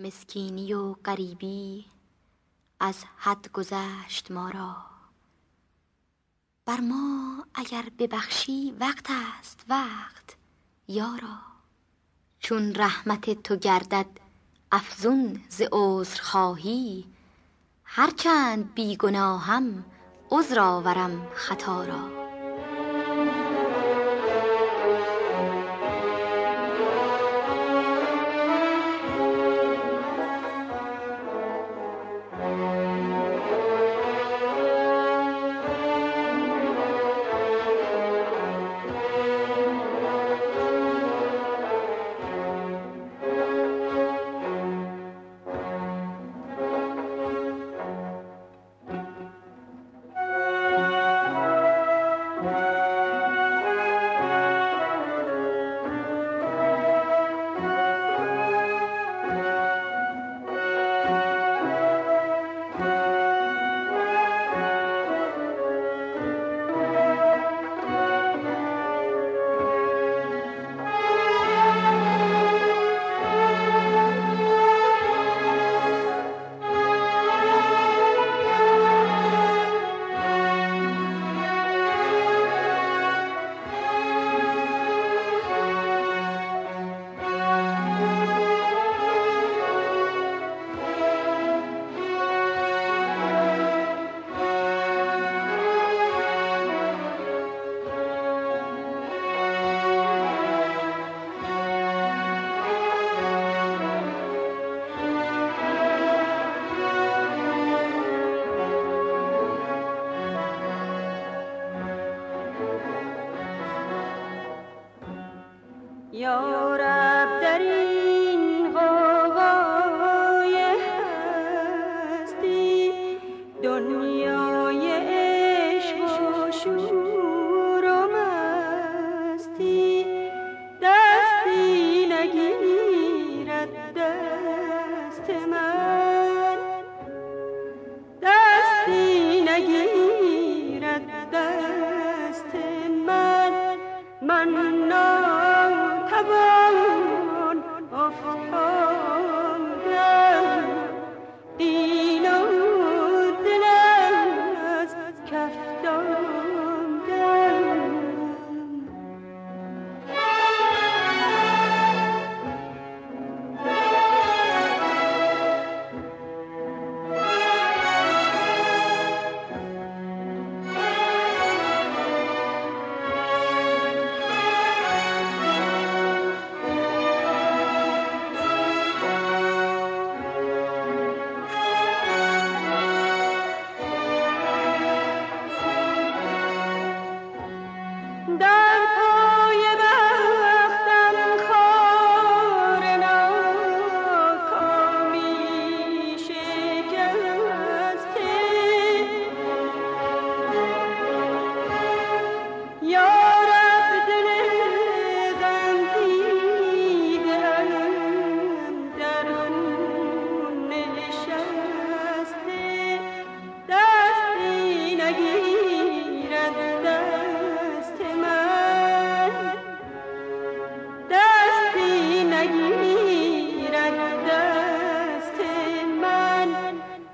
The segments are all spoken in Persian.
مسکینی و غریبی از حد گذشت ما را. بر ما اگر ببخشی وقت است وقت یارا. چون رحمت تو گردد افزون ز عذرخواهی هرچند بی گناهم عذر آورم خطا را. one knows.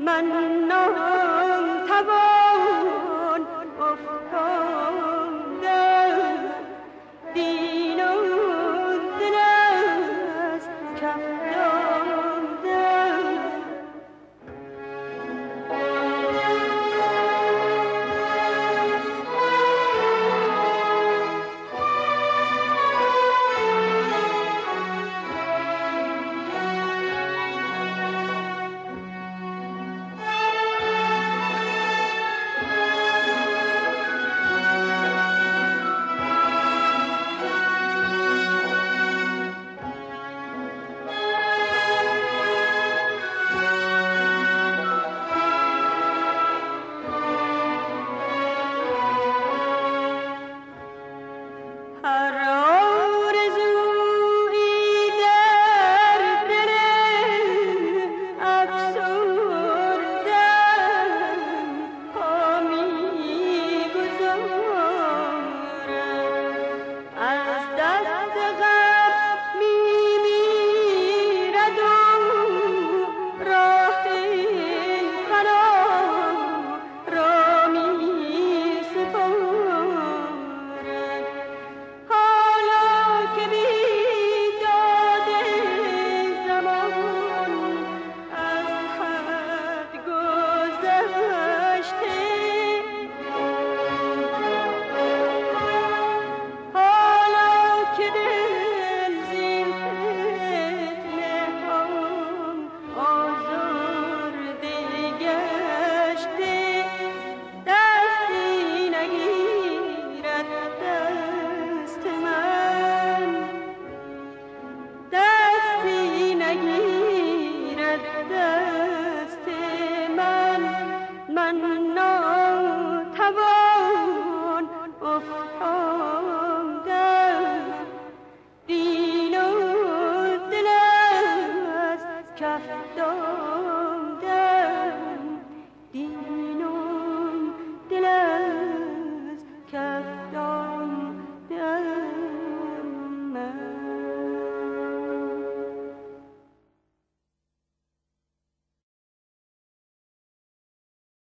Man. don't